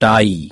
تعي